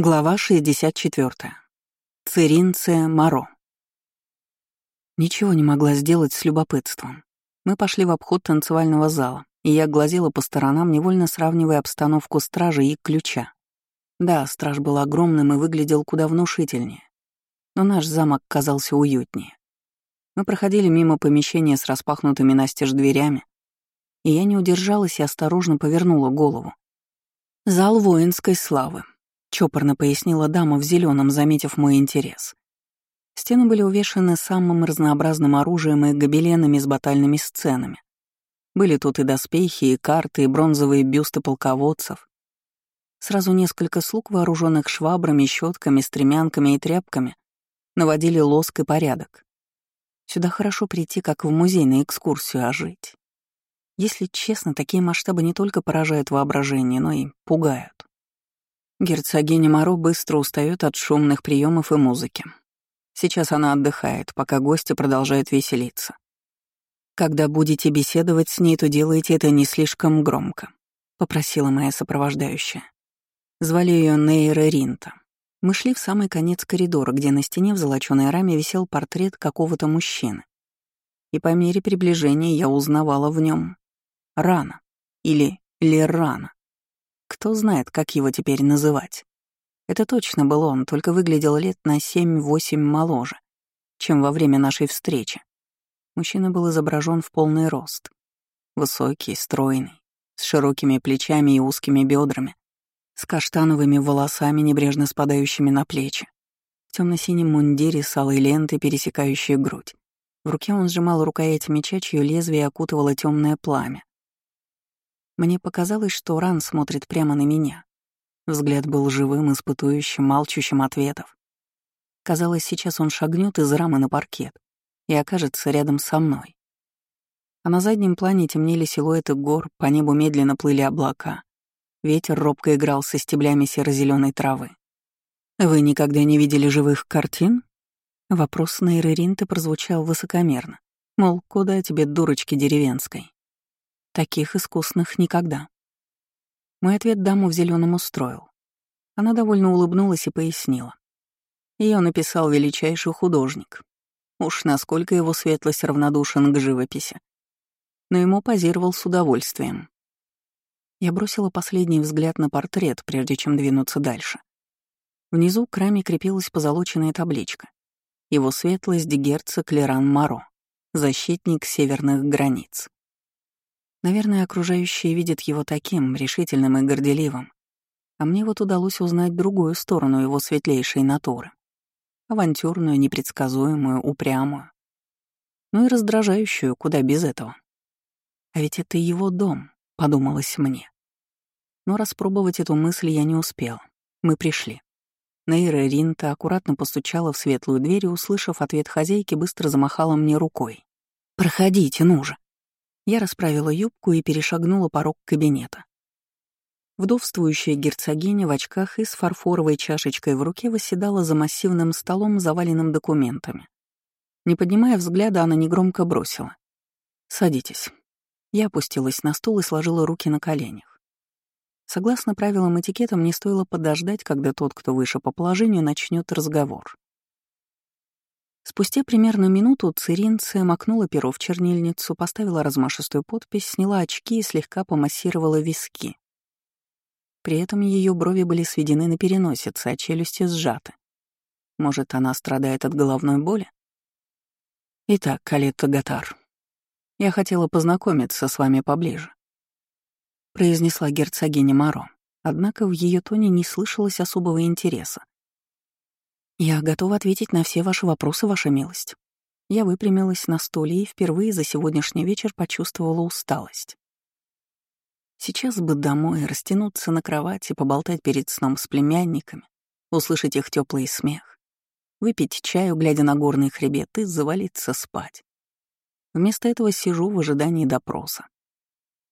Глава 64. Циринция Маро. Ничего не могла сделать с любопытством. Мы пошли в обход танцевального зала, и я глазела по сторонам, невольно сравнивая обстановку стражи и ключа. Да, страж был огромным и выглядел куда внушительнее, но наш замок казался уютнее. Мы проходили мимо помещения с распахнутыми настежь дверями, и я не удержалась и осторожно повернула голову. Зал воинской славы, — чопорно пояснила дама в зеленом, заметив мой интерес. Стены были увешаны самым разнообразным оружием и гобеленами с батальными сценами. Были тут и доспехи, и карты, и бронзовые бюсты полководцев. Сразу несколько слуг, вооруженных швабрами, щетками, стремянками и тряпками, наводили лоск и порядок. Сюда хорошо прийти, как в музей на экскурсию, а жить. Если честно, такие масштабы не только поражают воображение, но и пугают. Герцогиня Моро быстро устает от шумных приемов и музыки. Сейчас она отдыхает, пока гости продолжают веселиться. Когда будете беседовать с ней, то делайте это не слишком громко, попросила моя сопровождающая. Звали ее Нейра Ринта. Мы шли в самый конец коридора, где на стене в золочёной раме висел портрет какого-то мужчины. И по мере приближения я узнавала в нем Рана или Лерана. Кто знает, как его теперь называть. Это точно был он, только выглядел лет на семь-восемь моложе, чем во время нашей встречи. Мужчина был изображен в полный рост. Высокий, стройный, с широкими плечами и узкими бедрами, с каштановыми волосами, небрежно спадающими на плечи, в темно-синем мундире с алой лентой, пересекающей грудь. В руке он сжимал рукоять меча, чье лезвие окутывало темное пламя. Мне показалось, что Ран смотрит прямо на меня. Взгляд был живым, испытующим, молчущим ответов. Казалось, сейчас он шагнет из рамы на паркет и окажется рядом со мной. А на заднем плане темнели силуэты гор, по небу медленно плыли облака. Ветер робко играл со стеблями серо-зеленой травы. «Вы никогда не видели живых картин?» Вопрос на Иреринты прозвучал высокомерно. Мол, куда тебе, дурочки деревенской? Таких искусных никогда. Мой ответ даму в зеленом устроил. Она довольно улыбнулась и пояснила. Ее написал величайший художник. Уж насколько его светлость равнодушен к живописи. Но ему позировал с удовольствием. Я бросила последний взгляд на портрет, прежде чем двинуться дальше. Внизу к раме крепилась позолоченная табличка. Его светлость герцог Леран Маро, защитник северных границ. Наверное, окружающие видят его таким, решительным и горделивым. А мне вот удалось узнать другую сторону его светлейшей натуры. Авантюрную, непредсказуемую, упрямую. Ну и раздражающую, куда без этого. А ведь это его дом, подумалось мне. Но распробовать эту мысль я не успел. Мы пришли. Нейра Ринта аккуратно постучала в светлую дверь и, услышав ответ хозяйки, быстро замахала мне рукой. «Проходите, ну же!» Я расправила юбку и перешагнула порог кабинета. Вдовствующая герцогиня в очках и с фарфоровой чашечкой в руке восседала за массивным столом, заваленным документами. Не поднимая взгляда, она негромко бросила. «Садитесь». Я опустилась на стул и сложила руки на коленях. Согласно правилам этикета, мне стоило подождать, когда тот, кто выше по положению, начнет разговор. Спустя примерно минуту Циринция макнула перо в чернильницу, поставила размашистую подпись, сняла очки и слегка помассировала виски. При этом ее брови были сведены на переносице, а челюсти сжаты. Может, она страдает от головной боли? Итак, Калетта Гатар, я хотела познакомиться с вами поближе. Произнесла герцогиня Маро, однако в ее тоне не слышалось особого интереса. «Я готова ответить на все ваши вопросы, ваша милость». Я выпрямилась на стуле и впервые за сегодняшний вечер почувствовала усталость. Сейчас бы домой, растянуться на кровати, поболтать перед сном с племянниками, услышать их теплый смех, выпить чаю, глядя на горный хребет, и завалиться спать. Вместо этого сижу в ожидании допроса.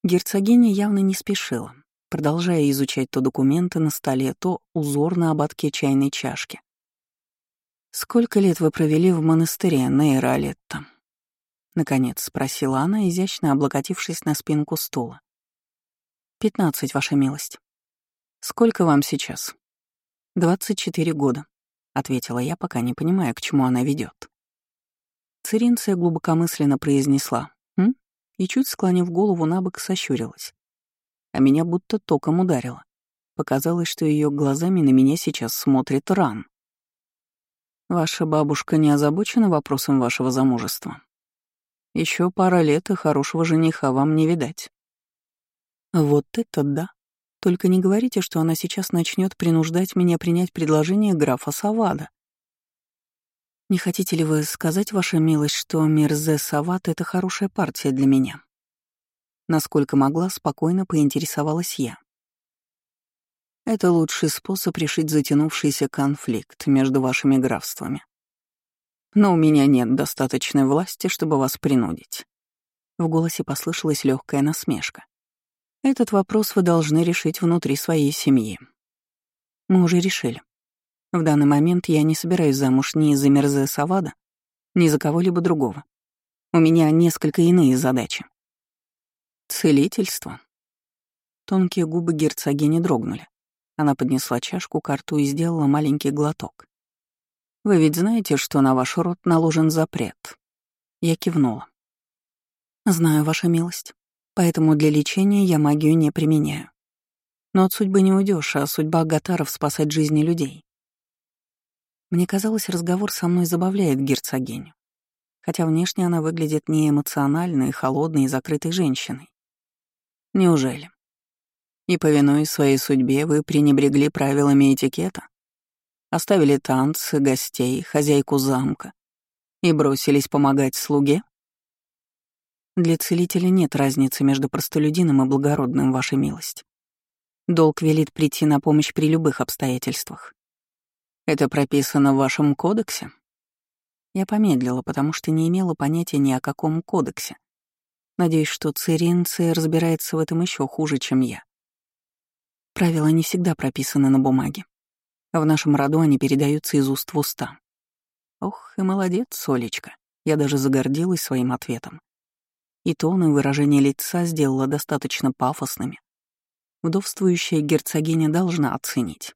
Герцогиня явно не спешила, продолжая изучать то документы на столе, то узор на ободке чайной чашки. «Сколько лет вы провели в монастыре Нейра Алетта?» Наконец спросила она, изящно облокотившись на спинку стула. «Пятнадцать, ваша милость». «Сколько вам сейчас?» «Двадцать четыре года», — ответила я, пока не понимая, к чему она ведет. Циринция глубокомысленно произнесла «М?» и, чуть склонив голову на бок, сощурилась. А меня будто током ударило. Показалось, что ее глазами на меня сейчас смотрит ран. «Ваша бабушка не озабочена вопросом вашего замужества? Еще пара лет, и хорошего жениха вам не видать». «Вот это да!» Только не говорите, что она сейчас начнет принуждать меня принять предложение графа Савада. Не хотите ли вы сказать, ваша милость, что Мирзе Сават — это хорошая партия для меня? Насколько могла, спокойно поинтересовалась я. Это лучший способ решить затянувшийся конфликт между вашими графствами. Но у меня нет достаточной власти, чтобы вас принудить. В голосе послышалась легкая насмешка. Этот вопрос вы должны решить внутри своей семьи. Мы уже решили. В данный момент я не собираюсь замуж ни за Мерзе Савада, ни за кого-либо другого. У меня несколько иные задачи. Целительство. Тонкие губы герцогини дрогнули. Она поднесла чашку к рту и сделала маленький глоток. «Вы ведь знаете, что на ваш рот наложен запрет?» Я кивнула. «Знаю, ваша милость поэтому для лечения я магию не применяю. Но от судьбы не уйдешь, а судьба Гатаров — спасать жизни людей. Мне казалось, разговор со мной забавляет герцогиню, хотя внешне она выглядит не эмоциональной, холодной и закрытой женщиной. Неужели? И, повинуясь своей судьбе, вы пренебрегли правилами этикета? Оставили танцы, гостей, хозяйку замка и бросились помогать слуге? Для целителя нет разницы между простолюдином и благородным, ваша милость. Долг велит прийти на помощь при любых обстоятельствах. Это прописано в вашем кодексе? Я помедлила, потому что не имела понятия ни о каком кодексе. Надеюсь, что Циринция разбирается в этом еще хуже, чем я. Правила не всегда прописаны на бумаге. В нашем роду они передаются из уст в уста. Ох, и молодец, Солечка. Я даже загордилась своим ответом и тон и выражение лица сделала достаточно пафосными. Вдовствующая герцогиня должна оценить.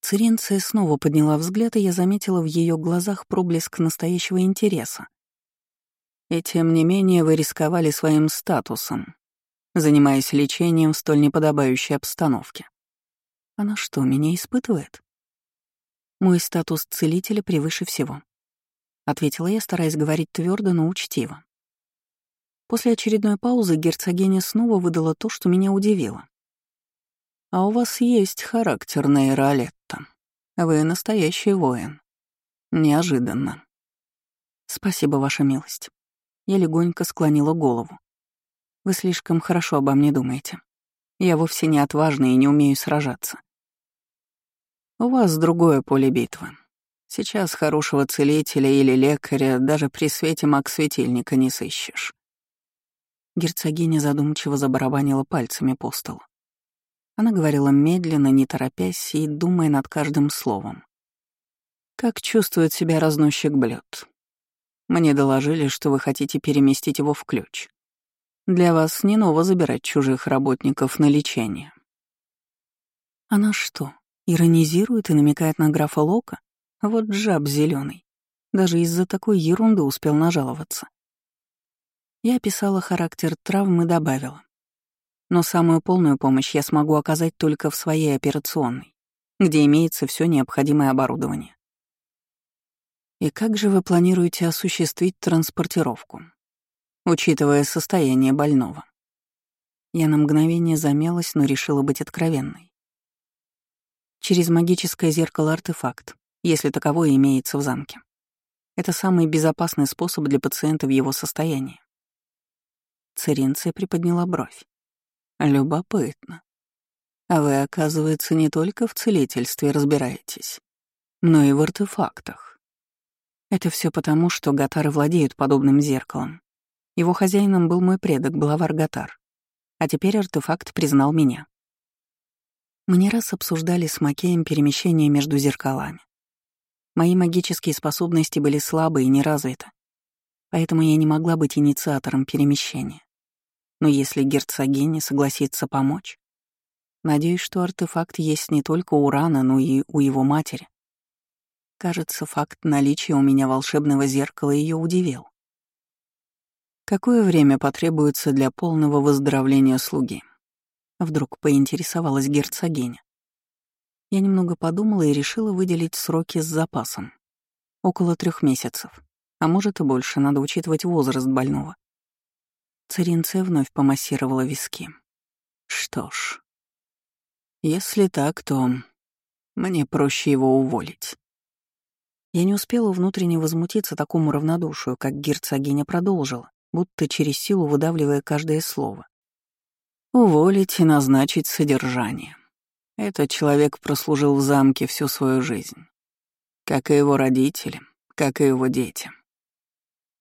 Циринция снова подняла взгляд, и я заметила в ее глазах проблеск настоящего интереса. И тем не менее вы рисковали своим статусом, занимаясь лечением в столь неподобающей обстановке. Она что, меня испытывает? Мой статус целителя превыше всего. Ответила я, стараясь говорить твердо, но учтиво. После очередной паузы герцогиня снова выдала то, что меня удивило. «А у вас есть характер, Нейролетта. Вы настоящий воин. Неожиданно». «Спасибо, ваша милость». Я легонько склонила голову. «Вы слишком хорошо обо мне думаете. Я вовсе не отважна и не умею сражаться». «У вас другое поле битвы. Сейчас хорошего целителя или лекаря даже при свете маг-светильника не сыщешь. Герцогиня задумчиво забарабанила пальцами по столу. Она говорила медленно, не торопясь и думая над каждым словом. «Как чувствует себя разносчик блюд? Мне доложили, что вы хотите переместить его в ключ. Для вас не ново забирать чужих работников на лечение». Она что, иронизирует и намекает на графа Лока? Вот жаб зеленый. Даже из-за такой ерунды успел нажаловаться. Я описала характер травм и добавила. Но самую полную помощь я смогу оказать только в своей операционной, где имеется все необходимое оборудование. И как же вы планируете осуществить транспортировку, учитывая состояние больного? Я на мгновение замялась, но решила быть откровенной. Через магическое зеркало-артефакт, если таковое имеется в замке. Это самый безопасный способ для пациента в его состоянии. Церинция приподняла бровь. Любопытно. А вы, оказывается, не только в целительстве разбираетесь, но и в артефактах. Это все потому, что гатары владеют подобным зеркалом. Его хозяином был мой предок, Блавар Гатар. А теперь артефакт признал меня. Мы не раз обсуждали с Макеем перемещение между зеркалами. Мои магические способности были слабы и неразвиты, поэтому я не могла быть инициатором перемещения. Но если герцогиня согласится помочь, Надеюсь, что артефакт есть не только у Рана, но и у его матери. Кажется, факт наличия у меня волшебного зеркала ее удивил. Какое время потребуется для полного выздоровления слуги? Вдруг поинтересовалась герцогиня. Я немного подумала и решила выделить сроки с запасом. Около трех месяцев. А может и больше, надо учитывать возраст больного. Царинция вновь помассировала виски. Что ж, если так, то мне проще его уволить. Я не успела внутренне возмутиться такому равнодушию, как герцогиня продолжила, будто через силу выдавливая каждое слово. Уволить и назначить содержание. Этот человек прослужил в замке всю свою жизнь. Как и его родители, как и его дети.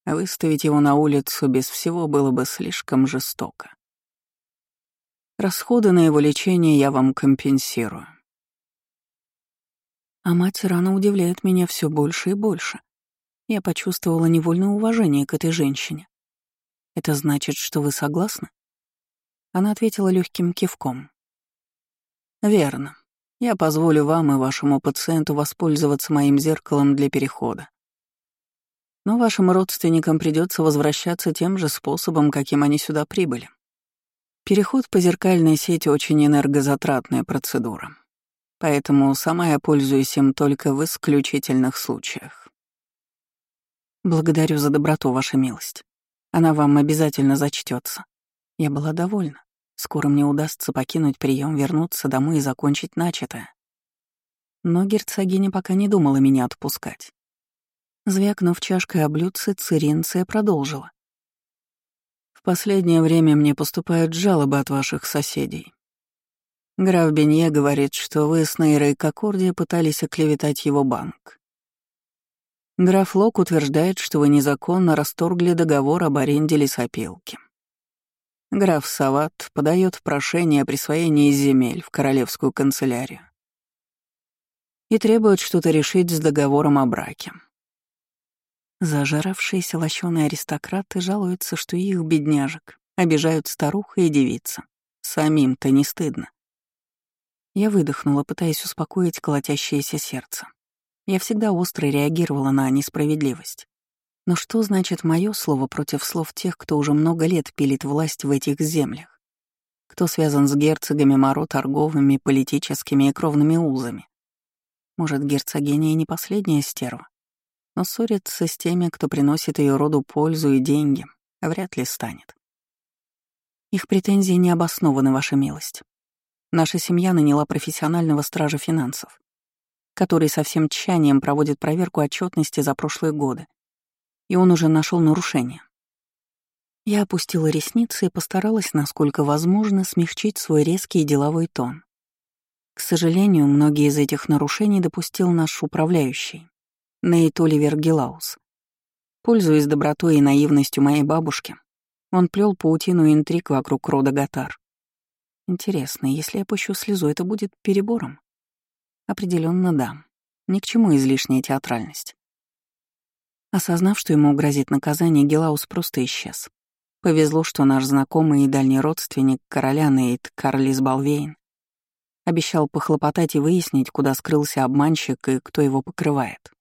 Выставить его на улицу без всего было бы слишком жестоко. Расходы на его лечение я вам компенсирую. А мать рано удивляет меня все больше и больше. Я почувствовала невольное уважение к этой женщине. Это значит, что вы согласны? Она ответила легким кивком. Верно. Я позволю вам и вашему пациенту воспользоваться моим зеркалом для перехода. Но вашим родственникам придется возвращаться тем же способом, каким они сюда прибыли. Переход по зеркальной сети очень энергозатратная процедура. Поэтому сама я пользуюсь им только в исключительных случаях. Благодарю за доброту, ваша милость. Она вам обязательно зачтется. Я была довольна. Скоро мне удастся покинуть прием, вернуться домой и закончить начатое. Но герцогиня пока не думала меня отпускать. Звякнув чашкой о блюдце, Циринция продолжила. «В последнее время мне поступают жалобы от ваших соседей. Граф Бенье говорит, что вы с Нейрой Кокорди пытались оклеветать его банк. Граф Лок утверждает, что вы незаконно расторгли договор об аренде лесопилки. Граф Сават подает прошение о присвоении земель в королевскую канцелярию и требует что-то решить с договором о браке. Зажаравшиеся лощеные аристократы жалуются, что их, бедняжек, обижают старуха и девица. Самим-то не стыдно. Я выдохнула, пытаясь успокоить колотящееся сердце. Я всегда остро реагировала на несправедливость. Но что значит мое слово против слов тех, кто уже много лет пилит власть в этих землях? Кто связан с герцогами Моро торговыми, политическими и кровными узами? Может, герцогиня и не последняя стерва? но ссориться с теми, кто приносит ее роду пользу и деньги, вряд ли станет. Их претензии не обоснованы, ваша милость. Наша семья наняла профессионального стража финансов, который со всем тщанием проводит проверку отчетности за прошлые годы, и он уже нашел нарушение. Я опустила ресницы и постаралась, насколько возможно, смягчить свой резкий деловой тон. К сожалению, многие из этих нарушений допустил наш управляющий, Нейт Оливер Гелаус. Пользуясь добротой и наивностью моей бабушки, он плел паутину интриг вокруг рода Гатар. Интересно, если я пущу слезу, это будет перебором? Определенно да. Ни к чему излишняя театральность. Осознав, что ему грозит наказание, Гелаус просто исчез. Повезло, что наш знакомый и дальний родственник короля Нейт Карлис Балвейн обещал похлопотать и выяснить, куда скрылся обманщик и кто его покрывает.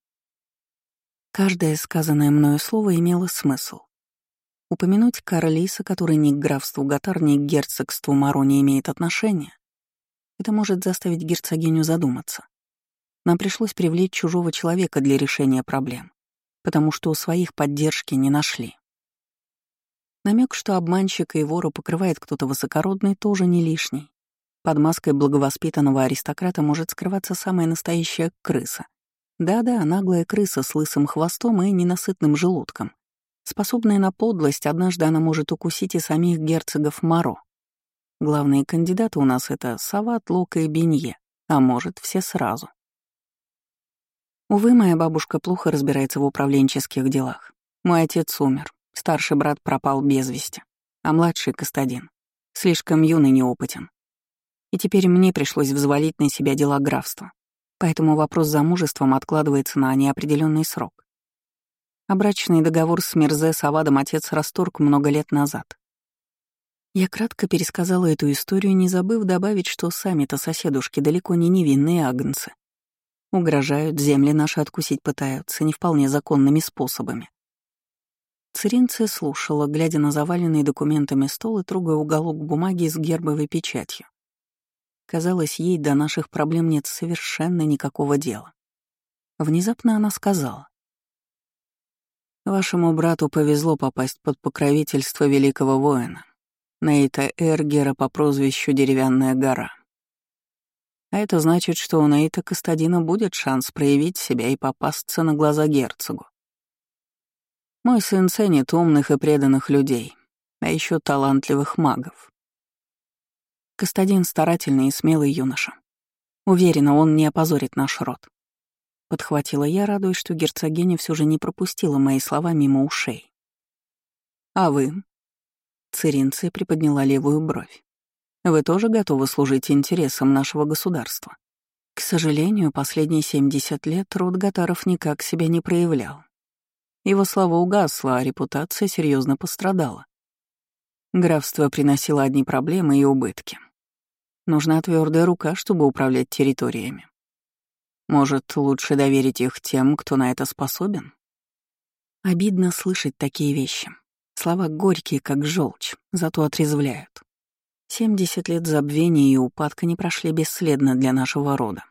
Каждое сказанное мною слово имело смысл. Упомянуть Каролиса, который ни к графству Гатар, ни к герцогству Маро не имеет отношения, это может заставить герцогиню задуматься. Нам пришлось привлечь чужого человека для решения проблем, потому что у своих поддержки не нашли. Намек, что обманщика и вора покрывает кто-то высокородный, тоже не лишний. Под маской благовоспитанного аристократа может скрываться самая настоящая крыса, да-да, наглая крыса с лысым хвостом и ненасытным желудком. Способная на подлость, однажды она может укусить и самих герцогов Маро. Главные кандидаты у нас — это Сават, Лока и Бенье, а может, все сразу. Увы, моя бабушка плохо разбирается в управленческих делах. Мой отец умер, старший брат пропал без вести, а младший — Кастадин. Слишком юный неопытен. И теперь мне пришлось взвалить на себя дела графства поэтому вопрос с замужеством откладывается на неопределенный срок. А договор с Мирзе Савадом отец расторг много лет назад. Я кратко пересказала эту историю, не забыв добавить, что сами-то соседушки далеко не невинные агнцы. Угрожают, земли наши откусить пытаются, не вполне законными способами. Циринция слушала, глядя на заваленный документами стол и трогая уголок бумаги с гербовой печатью. Казалось, ей до наших проблем нет совершенно никакого дела. Внезапно она сказала. «Вашему брату повезло попасть под покровительство великого воина, Нейта Эргера по прозвищу Деревянная гора. А это значит, что у Нейта Кастадина будет шанс проявить себя и попасться на глаза герцогу. Мой сын ценит умных и преданных людей, а еще талантливых магов. Кастадин старательный и смелый юноша. Уверена, он не опозорит наш род. Подхватила я, радуясь, что герцогиня все же не пропустила мои слова мимо ушей. «А вы?» Циринция приподняла левую бровь. «Вы тоже готовы служить интересам нашего государства?» К сожалению, последние 70 лет род Гатаров никак себя не проявлял. Его слава угасла, а репутация серьезно пострадала. Графство приносило одни проблемы и убытки. Нужна твердая рука, чтобы управлять территориями. Может, лучше доверить их тем, кто на это способен? Обидно слышать такие вещи. Слова горькие, как желчь, зато отрезвляют. Семьдесят лет забвения и упадка не прошли бесследно для нашего рода.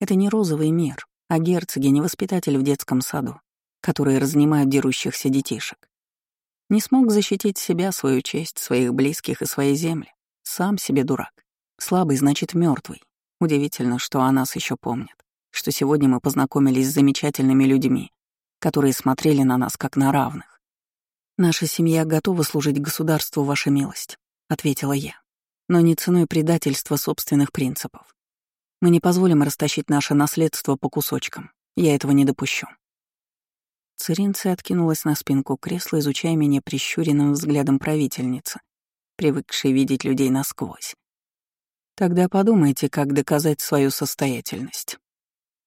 Это не розовый мир, а герцоги, не воспитатель в детском саду которые разнимают дерущихся детишек. Не смог защитить себя, свою честь, своих близких и своей земли. Сам себе дурак. Слабый значит мертвый. Удивительно, что о нас еще помнят. Что сегодня мы познакомились с замечательными людьми, которые смотрели на нас как на равных. «Наша семья готова служить государству, ваша милость», — ответила я. «Но не ценой предательства собственных принципов. Мы не позволим растащить наше наследство по кусочкам. Я этого не допущу». Циринция откинулась на спинку кресла, изучая меня прищуренным взглядом правительницы, привыкшей видеть людей насквозь. Тогда подумайте, как доказать свою состоятельность.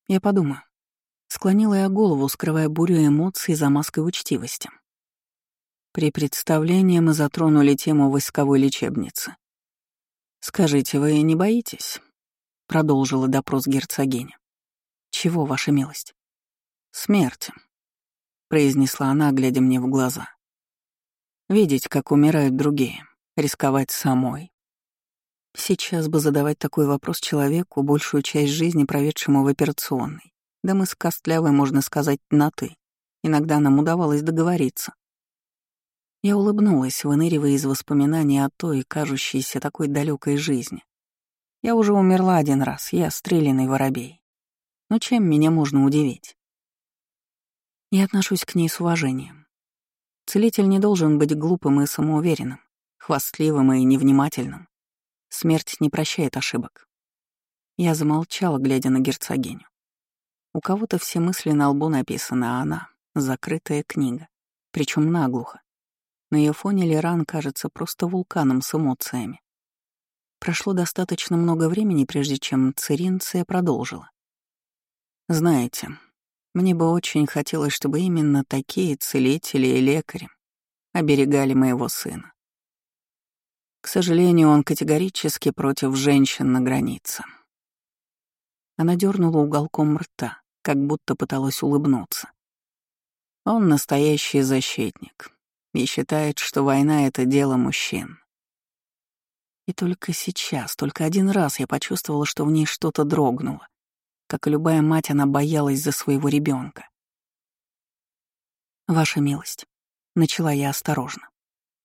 Я подумаю. Склонила я голову, скрывая бурю эмоций за маской учтивости. При представлении мы затронули тему войсковой лечебницы. «Скажите, вы не боитесь?» — продолжила допрос герцогиня. «Чего, ваша милость?» «Смерти», произнесла она, глядя мне в глаза. Видеть, как умирают другие, рисковать самой. Сейчас бы задавать такой вопрос человеку, большую часть жизни проведшему в операционной. Да мы с Костлявой, можно сказать, на «ты». Иногда нам удавалось договориться. Я улыбнулась, выныривая из воспоминаний о той, кажущейся такой далекой жизни. Я уже умерла один раз, я стрелянный воробей. Но чем меня можно удивить? Я отношусь к ней с уважением. Целитель не должен быть глупым и самоуверенным, хвастливым и невнимательным. Смерть не прощает ошибок. Я замолчала, глядя на герцогиню. У кого-то все мысли на лбу написаны, а она — закрытая книга, причем наглухо. На ее фоне Леран кажется просто вулканом с эмоциями. Прошло достаточно много времени, прежде чем Циринция продолжила. «Знаете, мне бы очень хотелось, чтобы именно такие целители и лекари оберегали моего сына. К сожалению, он категорически против женщин на границе. Она дернула уголком рта, как будто пыталась улыбнуться. Он настоящий защитник и считает, что война — это дело мужчин. И только сейчас, только один раз я почувствовала, что в ней что-то дрогнуло. Как и любая мать, она боялась за своего ребенка. «Ваша милость», — начала я осторожно.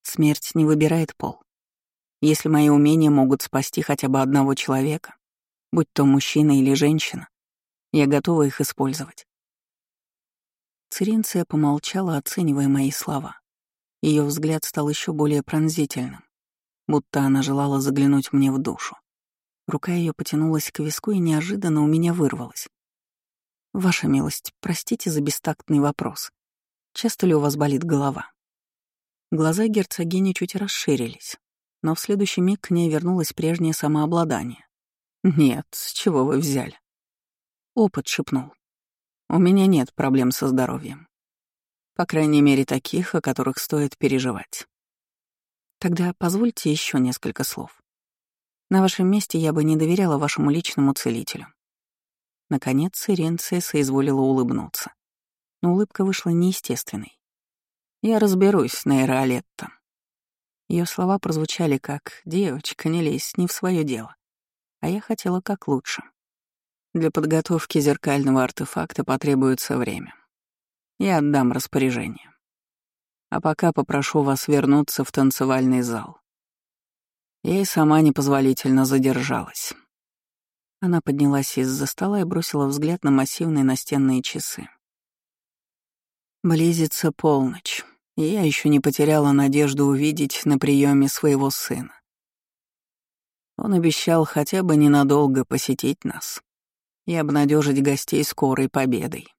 «Смерть не выбирает пол. Если мои умения могут спасти хотя бы одного человека, будь то мужчина или женщина, я готова их использовать». Циринция помолчала, оценивая мои слова. Ее взгляд стал еще более пронзительным, будто она желала заглянуть мне в душу. Рука ее потянулась к виску и неожиданно у меня вырвалась. «Ваша милость, простите за бестактный вопрос. Часто ли у вас болит голова?» Глаза герцогини чуть расширились, но в следующий миг к ней вернулось прежнее самообладание. «Нет, с чего вы взяли?» Опыт шепнул. «У меня нет проблем со здоровьем. По крайней мере, таких, о которых стоит переживать». Тогда позвольте еще несколько слов. На вашем месте я бы не доверяла вашему личному целителю. Наконец Иренция соизволила улыбнуться. Но улыбка вышла неестественной. «Я разберусь, Нейролетта». Ее слова прозвучали как «девочка, не лезь, не в свое дело». А я хотела как лучше. Для подготовки зеркального артефакта потребуется время. Я отдам распоряжение. А пока попрошу вас вернуться в танцевальный зал. Я и сама непозволительно задержалась. Она поднялась из-за стола и бросила взгляд на массивные настенные часы. Близится полночь, и я еще не потеряла надежду увидеть на приеме своего сына. Он обещал хотя бы ненадолго посетить нас и обнадежить гостей скорой победой.